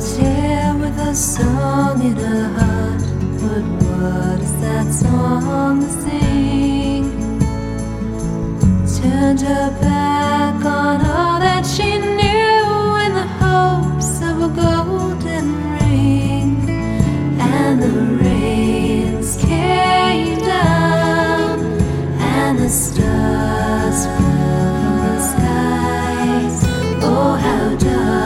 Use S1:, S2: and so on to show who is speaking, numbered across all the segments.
S1: Share with a song in her heart. But what is that song to sing? Turned her back on all that she knew in the hopes of a golden ring. And the rains came down, and the stars fell from the skies. Oh, how dark.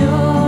S1: yo.